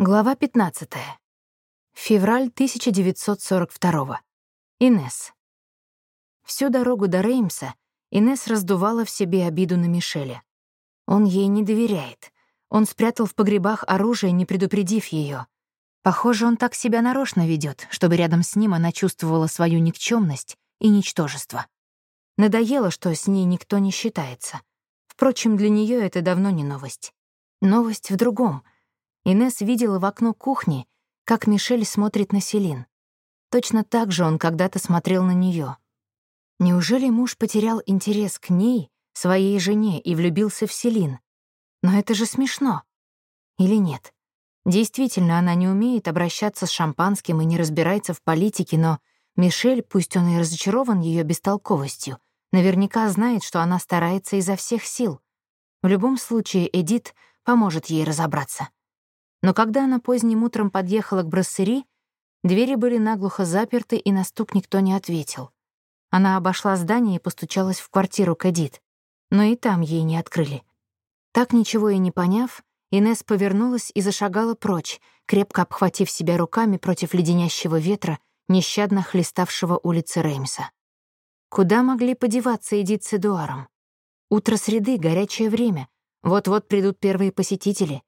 Глава 15. Февраль 1942. Инес. Всю дорогу до Реймса Инес раздувала в себе обиду на Мишеля. Он ей не доверяет. Он спрятал в погребах оружие, не предупредив ее. Похоже, он так себя нарочно ведет, чтобы рядом с ним она чувствовала свою никчемность и ничтожество. Надоело, что с ней никто не считается. Впрочем, для нее это давно не новость. Новость в другом — Инес видела в окно кухни, как Мишель смотрит на Селин. Точно так же он когда-то смотрел на нее. Неужели муж потерял интерес к ней, своей жене, и влюбился в Селин? Но это же смешно. Или нет? Действительно, она не умеет обращаться с шампанским и не разбирается в политике, но Мишель, пусть он и разочарован ее бестолковостью, наверняка знает, что она старается изо всех сил. В любом случае, Эдит поможет ей разобраться. Но когда она поздним утром подъехала к броссери, двери были наглухо заперты, и на стук никто не ответил. Она обошла здание и постучалась в квартиру Кадит, но и там ей не открыли. Так ничего и не поняв, Инес повернулась и зашагала прочь, крепко обхватив себя руками против леденящего ветра, нещадно хлеставшего улицы Реймса. Куда могли подеваться Эдит с Эдуаром? Утро среды, горячее время. Вот-вот придут первые посетители.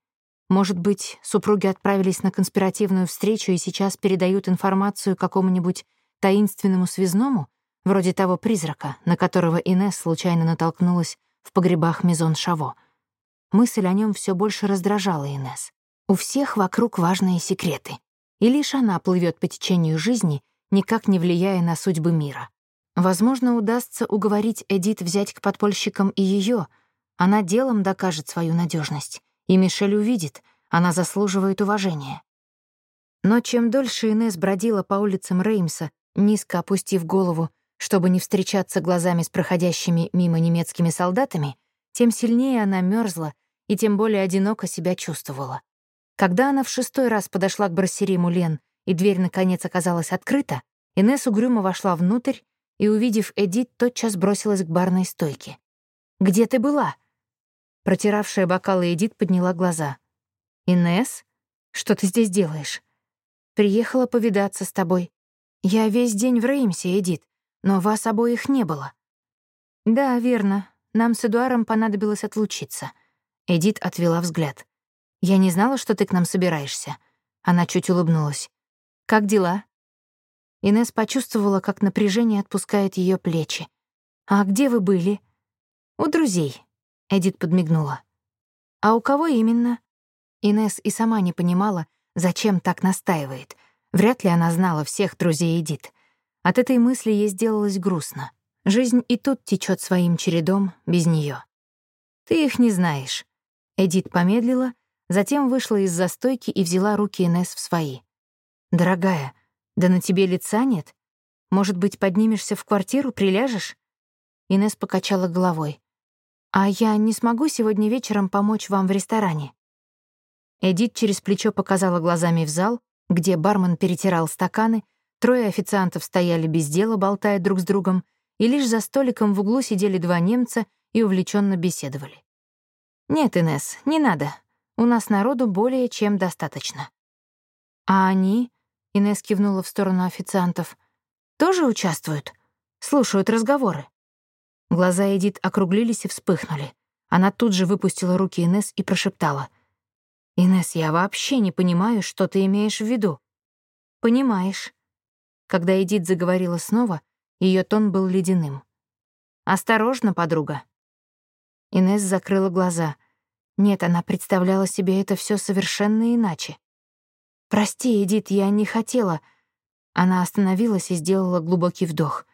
Может быть, супруги отправились на конспиративную встречу и сейчас передают информацию какому-нибудь таинственному связному, вроде того призрака, на которого Инесс случайно натолкнулась в погребах Мизон Шаво. Мысль о нем все больше раздражала Инесс. У всех вокруг важные секреты, и лишь она плывет по течению жизни, никак не влияя на судьбы мира. Возможно, удастся уговорить Эдит взять к подпольщикам и ее. Она делом докажет свою надежность. И Мишель увидит, она заслуживает уважения. Но чем дольше Инес бродила по улицам Реймса, низко опустив голову, чтобы не встречаться глазами с проходящими мимо немецкими солдатами, тем сильнее она мерзла и тем более одиноко себя чувствовала. Когда она в шестой раз подошла к броссери Мулен, и дверь, наконец, оказалась открыта, Инесс угрюмо вошла внутрь и, увидев Эдит, тотчас бросилась к барной стойке. «Где ты была?» Протиравшая бокалы Эдит подняла глаза. «Инесс, что ты здесь делаешь?» «Приехала повидаться с тобой. Я весь день в Реймсе, Эдит, но вас обоих не было». «Да, верно. Нам с Эдуаром понадобилось отлучиться». Эдит отвела взгляд. «Я не знала, что ты к нам собираешься». Она чуть улыбнулась. «Как дела?» Инесс почувствовала, как напряжение отпускает ее плечи. «А где вы были?» «У друзей», Эдит подмигнула. «А у кого именно?» Инес и сама не понимала, зачем так настаивает. Вряд ли она знала всех друзей Эдит. От этой мысли ей сделалось грустно. Жизнь и тут течет своим чередом без нее. «Ты их не знаешь». Эдит помедлила, затем вышла из застойки и взяла руки Инес в свои. «Дорогая, да на тебе лица нет? Может быть, поднимешься в квартиру, приляжешь?» Инес покачала головой. «А я не смогу сегодня вечером помочь вам в ресторане?» Эдит через плечо показала глазами в зал, где бармен перетирал стаканы, трое официантов стояли без дела, болтая друг с другом, и лишь за столиком в углу сидели два немца и увлеченно беседовали. «Нет, Инес, не надо. У нас народу более чем достаточно». «А они?» — Инес кивнула в сторону официантов. «Тоже участвуют? Слушают разговоры?» Глаза Эдит округлились и вспыхнули. Она тут же выпустила руки Инес и прошептала. «Инес, я вообще не понимаю, что ты имеешь в виду». «Понимаешь». Когда Эдит заговорила снова, ее тон был ледяным. «Осторожно, подруга». Инес закрыла глаза. Нет, она представляла себе это все совершенно иначе. «Прости, Эдит, я не хотела...» Она остановилась и сделала глубокий вдох.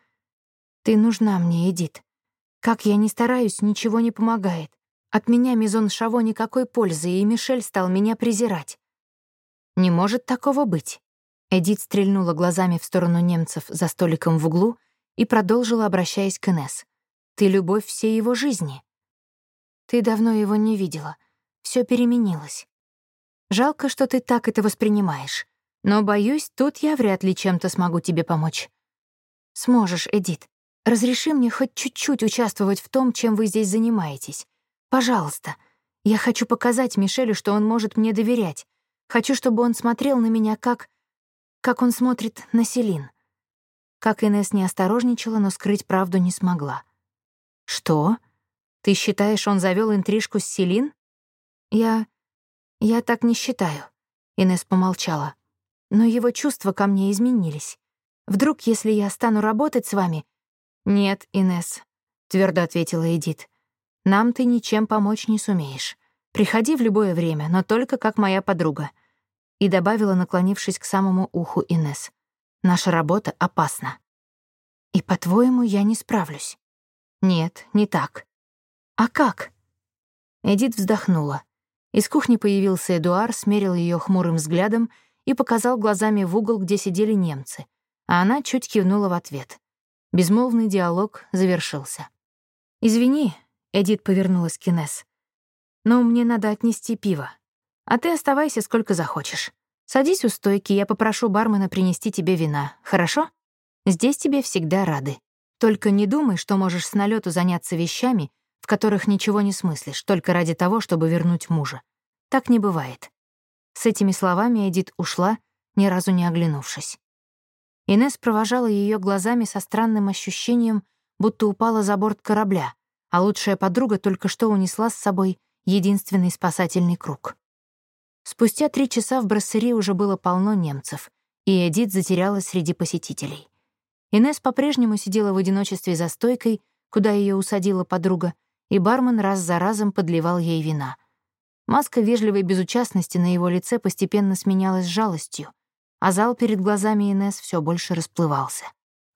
«Ты нужна мне, Эдит. Как я не стараюсь, ничего не помогает. От меня Мизон Шаво никакой пользы, и Мишель стал меня презирать. Не может такого быть. Эдит стрельнула глазами в сторону немцев за столиком в углу и продолжила, обращаясь к Инесс. «Ты любовь всей его жизни. Ты давно его не видела. Все переменилось. Жалко, что ты так это воспринимаешь. Но, боюсь, тут я вряд ли чем-то смогу тебе помочь. Сможешь, Эдит. Разреши мне хоть чуть-чуть участвовать в том, чем вы здесь занимаетесь. Пожалуйста. Я хочу показать Мишелю, что он может мне доверять. Хочу, чтобы он смотрел на меня как... как он смотрит на Селин. Как Инесс не осторожничала, но скрыть правду не смогла. «Что? Ты считаешь, он завёл интрижку с Селин?» «Я... я так не считаю», — Инесс помолчала. «Но его чувства ко мне изменились. Вдруг, если я стану работать с вами...» «Нет, Инесс», — твердо ответила Эдит. «Нам ты ничем помочь не сумеешь. Приходи в любое время, но только как моя подруга». И добавила, наклонившись к самому уху Инесс. «Наша работа опасна». «И, по-твоему, я не справлюсь?» «Нет, не так». «А как?» Эдит вздохнула. Из кухни появился Эдуар, смерил ее хмурым взглядом и показал глазами в угол, где сидели немцы, а она чуть кивнула в ответ. Безмолвный диалог завершился. «Извини», — Эдит повернулась к Инесс, «но мне надо отнести пиво. А ты оставайся сколько захочешь. Садись у стойки, я попрошу бармена принести тебе вина, хорошо? Здесь тебе всегда рады. Только не думай, что можешь с налету заняться вещами, в которых ничего не смыслишь, только ради того, чтобы вернуть мужа. Так не бывает». С этими словами Эдит ушла, ни разу не оглянувшись. Инес провожала ее глазами со странным ощущением, будто упала за борт корабля, а лучшая подруга только что унесла с собой единственный спасательный круг. Спустя три часа в брассерии уже было полно немцев, и Эдит затерялась среди посетителей. Инес по-прежнему сидела в одиночестве за стойкой, куда ее усадила подруга, и бармен раз за разом подливал ей вина. Маска вежливой безучастности на его лице постепенно сменялась жалостью, а зал перед глазами Инес все больше расплывался.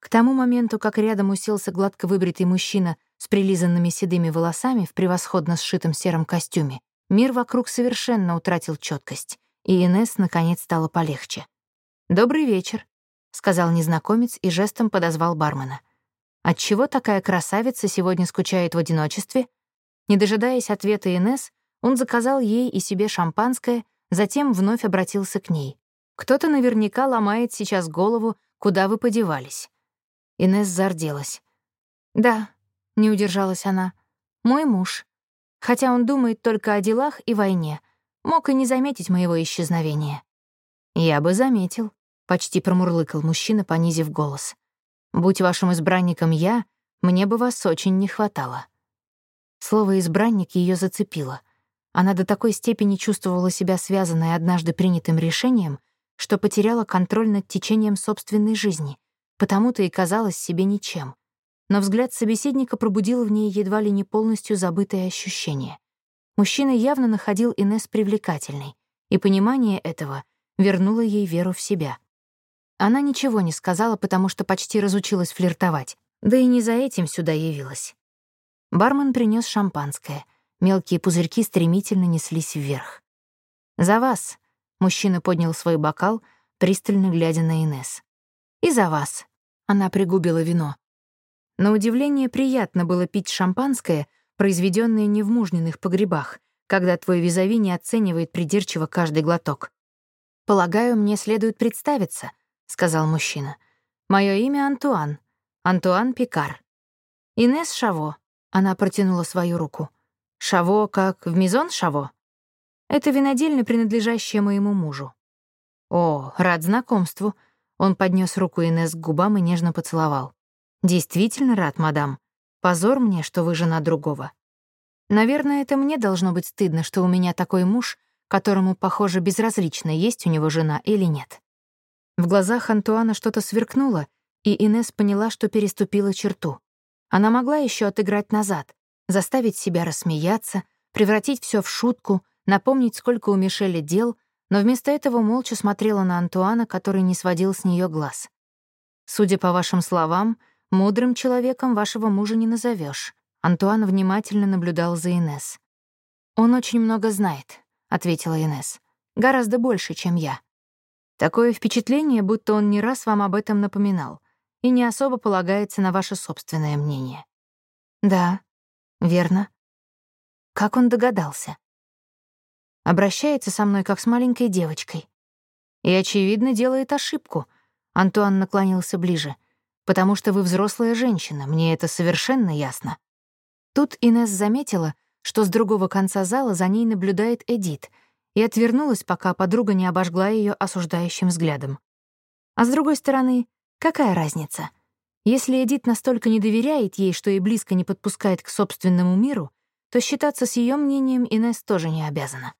К тому моменту, как рядом уселся гладко выбритый мужчина с прилизанными седыми волосами в превосходно сшитом сером костюме, мир вокруг совершенно утратил четкость, и Инес наконец стало полегче. «Добрый вечер», — сказал незнакомец и жестом подозвал бармена. «Отчего такая красавица сегодня скучает в одиночестве?» Не дожидаясь ответа Инес, он заказал ей и себе шампанское, затем вновь обратился к ней. Кто-то наверняка ломает сейчас голову, куда вы подевались. Инесс зарделась. «Да», — не удержалась она, — «мой муж. Хотя он думает только о делах и войне. Мог и не заметить моего исчезновения». «Я бы заметил», — почти промурлыкал мужчина, понизив голос. «Будь вашим избранником я, мне бы вас очень не хватало». Слово «избранник» ее зацепило. Она до такой степени чувствовала себя связанной однажды принятым решением — что потеряла контроль над течением собственной жизни, потому-то и казалась себе ничем. Но взгляд собеседника пробудил в ней едва ли не полностью забытое ощущение. Мужчина явно находил Инес привлекательной, и понимание этого вернуло ей веру в себя. Она ничего не сказала, потому что почти разучилась флиртовать, да и не за этим сюда явилась. Бармен принес шампанское. Мелкие пузырьки стремительно неслись вверх. «За вас», Мужчина поднял свой бокал, пристально глядя на Инес. «И за вас». Она пригубила вино. На удивление приятно было пить шампанское, произведенное не в мужниных погребах, когда твой визави не оценивает придирчиво каждый глоток. «Полагаю, мне следует представиться», — сказал мужчина. «Моё имя Антуан. Антуан Пикар». «Инес Шаво», — она протянула свою руку. «Шаво как в Мизон Шаво?» Это винодельня, принадлежащая моему мужу. О, рад знакомству. Он поднес руку Инесс к губам и нежно поцеловал. Действительно рад, мадам. Позор мне, что вы жена другого. Наверное, это мне должно быть стыдно, что у меня такой муж, которому, похоже, безразлично, есть у него жена или нет. В глазах Антуана что-то сверкнуло, и Инес поняла, что переступила черту. Она могла еще отыграть назад, заставить себя рассмеяться, превратить все в шутку, напомнить, сколько у Мишеля дел, но вместо этого молча смотрела на Антуана, который не сводил с нее глаз. «Судя по вашим словам, мудрым человеком вашего мужа не назовешь. Антуан внимательно наблюдал за Инес. «Он очень много знает», — ответила Инес. «Гораздо больше, чем я. Такое впечатление, будто он не раз вам об этом напоминал и не особо полагается на ваше собственное мнение». «Да, верно». Как он догадался? Обращается со мной, как с маленькой девочкой. И, очевидно, делает ошибку. Антуан наклонился ближе. «Потому что вы взрослая женщина, мне это совершенно ясно». Тут Инесс заметила, что с другого конца зала за ней наблюдает Эдит, и отвернулась, пока подруга не обожгла ее осуждающим взглядом. А с другой стороны, какая разница? Если Эдит настолько не доверяет ей, что и близко не подпускает к собственному миру, то считаться с ее мнением Инесс тоже не обязана.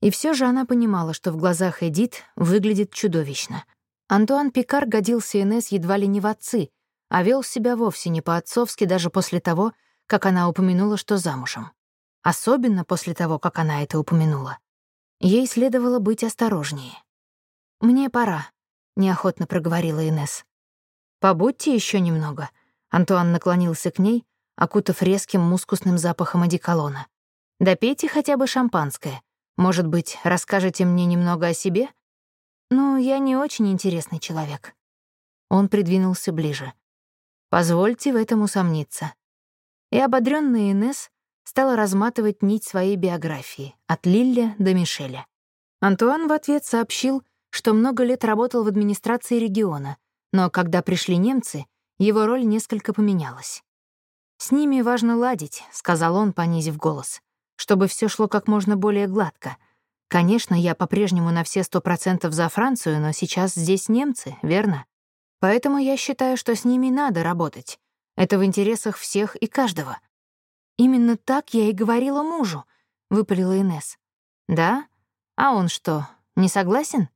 И все же она понимала, что в глазах Эдит выглядит чудовищно. Антуан Пикар годился Инесс едва ли не в отцы, а вел себя вовсе не по-отцовски даже после того, как она упомянула, что замужем. Особенно после того, как она это упомянула. Ей следовало быть осторожнее. «Мне пора», — неохотно проговорила Инесс. «Побудьте еще немного». Антуан наклонился к ней, окутав резким мускусным запахом одеколона. «Допейте хотя бы шампанское. Может быть, расскажете мне немного о себе?» «Ну, я не очень интересный человек». Он придвинулся ближе. «Позвольте в этом усомниться». И ободрённая Инесс стала разматывать нить своей биографии от Лилля до Мишеля. Антуан в ответ сообщил, что много лет работал в администрации региона, но когда пришли немцы, его роль несколько поменялась. «С ними важно ладить», — сказал он, понизив голос, «чтобы все шло как можно более гладко. Конечно, я по-прежнему на все сто процентов за Францию, но сейчас здесь немцы, верно? Поэтому я считаю, что с ними надо работать. Это в интересах всех и каждого». «Именно так я и говорила мужу», — выпалила Инес. «Да? А он что, не согласен?»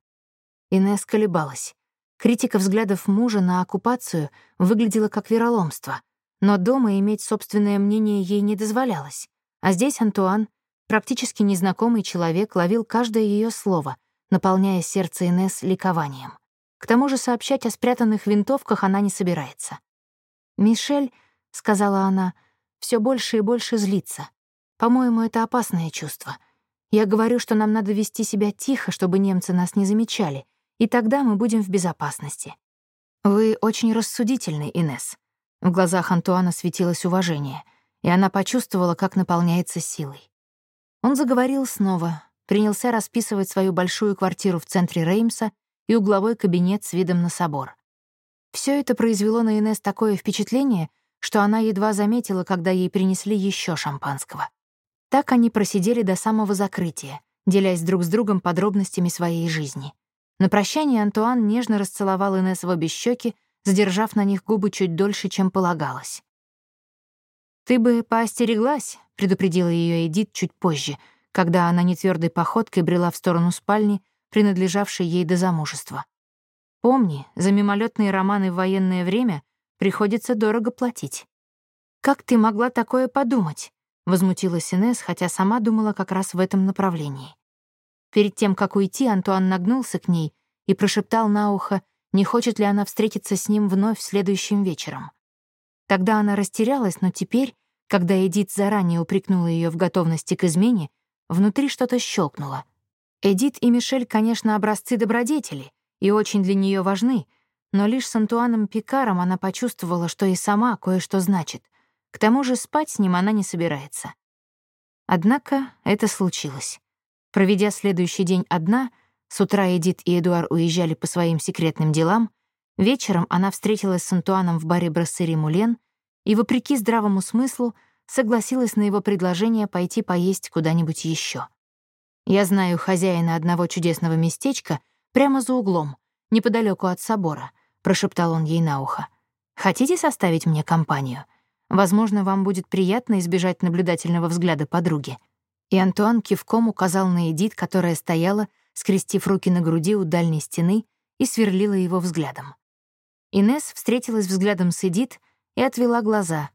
Инес колебалась. Критика взглядов мужа на оккупацию выглядела как вероломство, но дома иметь собственное мнение ей не дозволялось. А здесь Антуан, практически незнакомый человек, ловил каждое ее слово, наполняя сердце Инес ликованием. К тому же сообщать о спрятанных винтовках она не собирается. «Мишель», — сказала она, — все больше и больше злится. По-моему, это опасное чувство. Я говорю, что нам надо вести себя тихо, чтобы немцы нас не замечали, и тогда мы будем в безопасности. Вы очень рассудительны, Инес. В глазах Антуана светилось уважение, и она почувствовала, как наполняется силой. Он заговорил снова, принялся расписывать свою большую квартиру в центре Реймса и угловой кабинет с видом на собор. Все это произвело на Инес такое впечатление, что она едва заметила, когда ей принесли еще шампанского. Так они просидели до самого закрытия, делясь друг с другом подробностями своей жизни. На прощание Антуан нежно расцеловал Инесс в обе щеки, задержав на них губы чуть дольше, чем полагалось. «Ты бы поостереглась», — предупредила ее Эдит чуть позже, когда она нетвердой походкой брела в сторону спальни, принадлежавшей ей до замужества. «Помни, за мимолетные романы в военное время Приходится дорого платить. «Как ты могла такое подумать?» — возмутилась Инесс, хотя сама думала как раз в этом направлении. Перед тем, как уйти, Антуан нагнулся к ней и прошептал на ухо, не хочет ли она встретиться с ним вновь следующим вечером. Тогда она растерялась, но теперь, когда Эдит заранее упрекнула ее в готовности к измене, внутри что-то щелкнуло. Эдит и Мишель, конечно, образцы добродетели и очень для нее важны — но лишь с Антуаном Пикаром она почувствовала, что и сама кое-что значит. К тому же спать с ним она не собирается. Однако это случилось. Проведя следующий день одна, с утра Эдит и Эдуар уезжали по своим секретным делам, вечером она встретилась с Антуаном в баре Брассери Мулен и, вопреки здравому смыслу, согласилась на его предложение пойти поесть куда-нибудь еще. Я знаю хозяина одного чудесного местечка прямо за углом, неподалеку от собора —— прошептал он ей на ухо. «Хотите составить мне компанию? Возможно, вам будет приятно избежать наблюдательного взгляда подруги». И Антуан кивком указал на Эдит, которая стояла, скрестив руки на груди у дальней стены, и сверлила его взглядом. Инес встретилась взглядом с Эдит и отвела глаза.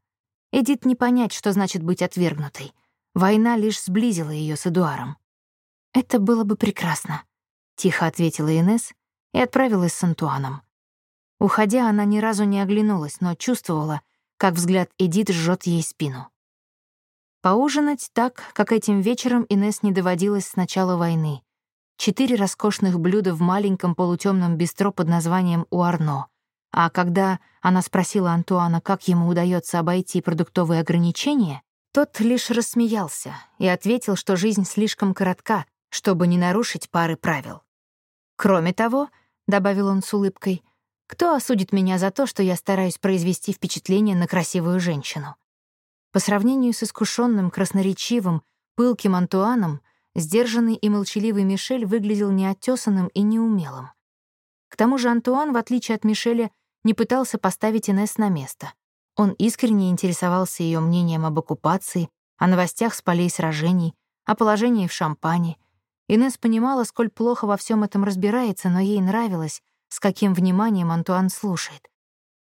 Эдит не понять, что значит быть отвергнутой. Война лишь сблизила ее с Эдуаром. «Это было бы прекрасно», — тихо ответила Инес и отправилась с Антуаном. Уходя, она ни разу не оглянулась, но чувствовала, как взгляд Эдит жжет ей спину. Поужинать так, как этим вечером Инес не доводилось с начала войны. Четыре роскошных блюда в маленьком полутемном бистро под названием «Уарно». А когда она спросила Антуана, как ему удается обойти продуктовые ограничения, тот лишь рассмеялся и ответил, что жизнь слишком коротка, чтобы не нарушить пары правил. «Кроме того», — добавил он с улыбкой, кто осудит меня за то, что я стараюсь произвести впечатление на красивую женщину? По сравнению с искушенным, красноречивым, пылким Антуаном, Сдержанный и молчаливый Мишель выглядел неотесанным и неумелым. К тому же Антуан, в отличие от Мишеля, не пытался поставить Инесс на место. Он искренне интересовался ее мнением об оккупации, о новостях с полей сражений, о положении в Шампане. Инесс понимала, сколь плохо во всем этом разбирается, но ей нравилось, с каким вниманием Антуан слушает.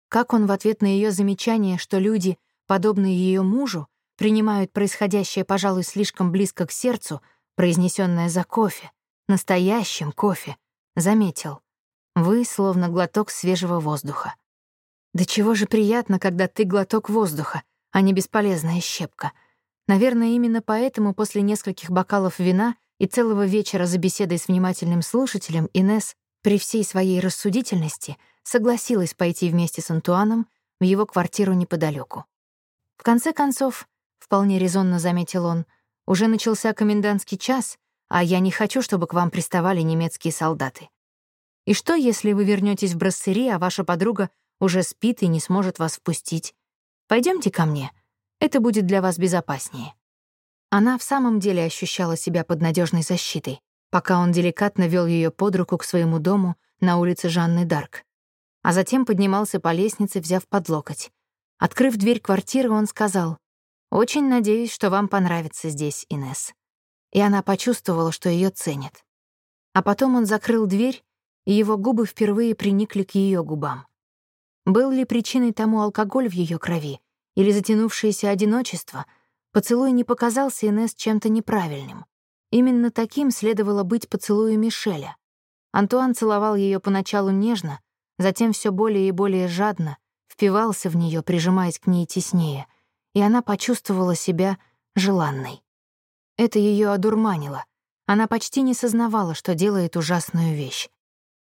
Как он в ответ на ее замечание, что люди, подобные ее мужу, принимают происходящее, пожалуй, слишком близко к сердцу, произнесенное за кофе, настоящим кофе, заметил. Вы словно глоток свежего воздуха. Да чего же приятно, когда ты глоток воздуха, а не бесполезная щепка. Наверное, именно поэтому после нескольких бокалов вина и целого вечера за беседой с внимательным слушателем Инес при всей своей рассудительности согласилась пойти вместе с Антуаном в его квартиру неподалеку. В конце концов, вполне резонно заметил он, уже начался комендантский час, а я не хочу, чтобы к вам приставали немецкие солдаты. И что, если вы вернетесь в брассери, а ваша подруга уже спит и не сможет вас впустить? Пойдемте ко мне. Это будет для вас безопаснее. Она в самом деле ощущала себя под надежной защитой, пока он деликатно вел ее под руку к своему дому на улице Жанны Дарк. А затем поднимался по лестнице, взяв под локоть. Открыв дверь квартиры, он сказал, «Очень надеюсь, что вам понравится здесь, Инес. И она почувствовала, что ее ценят. А потом он закрыл дверь и его губы впервые приникли к ее губам. Был ли причиной тому алкоголь в ее крови или затянувшееся одиночество, поцелуй не показался Инесс чем-то неправильным. Именно таким следовало быть поцелую Мишеля. Антуан целовал ее поначалу нежно, затем все более и более жадно, впивался в нее, прижимаясь к ней теснее, и она почувствовала себя желанной. Это ее одурманило. Она почти не сознавала, что делает ужасную вещь.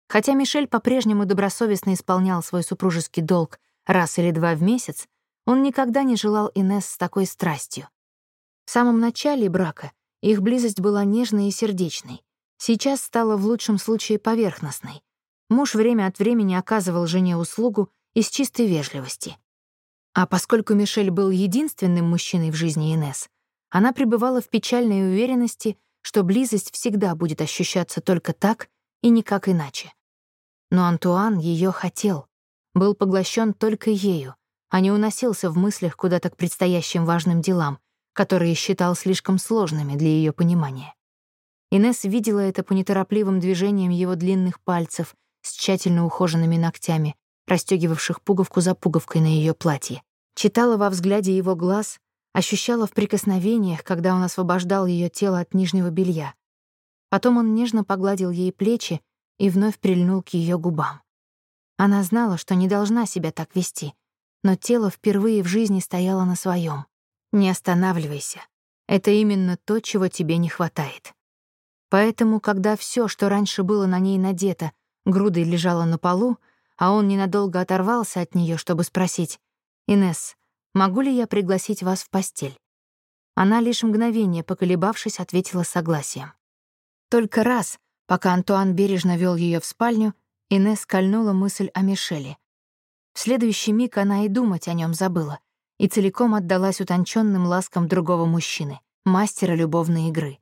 Хотя Мишель по-прежнему добросовестно исполнял свой супружеский долг раз или два в месяц, он никогда не желал Инесс с такой страстью. В самом начале брака их близость была нежной и сердечной. Сейчас стала в лучшем случае поверхностной. Муж время от времени оказывал жене услугу из чистой вежливости. А поскольку Мишель был единственным мужчиной в жизни Инесс, она пребывала в печальной уверенности, что близость всегда будет ощущаться только так и никак иначе. Но Антуан ее хотел, был поглощен только ею, а не уносился в мыслях куда-то к предстоящим важным делам, которые считал слишком сложными для ее понимания. Инесс видела это по неторопливым движениям его длинных пальцев с тщательно ухоженными ногтями, расстегивавших пуговку за пуговкой на ее платье. Читала во взгляде его глаз, ощущала в прикосновениях, когда он освобождал ее тело от нижнего белья. Потом он нежно погладил ей плечи и вновь прильнул к ее губам. Она знала, что не должна себя так вести, но тело впервые в жизни стояло на своем. Не останавливайся. Это именно то, чего тебе не хватает. Поэтому, когда все, что раньше было на ней надето, грудой лежало на полу, а он ненадолго оторвался от нее, чтобы спросить, «Инесс, могу ли я пригласить вас в постель?» Она лишь мгновение, поколебавшись, ответила согласием. Только раз, Пока Антуан бережно вел ее в спальню, Инесс скольнула мысль о Мишеле. В следующий миг она и думать о нем забыла и целиком отдалась утонченным ласкам другого мужчины, мастера любовной игры.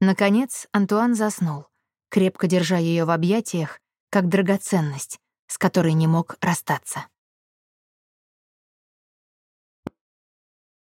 Наконец Антуан заснул, крепко держа ее в объятиях, как драгоценность, с которой не мог расстаться.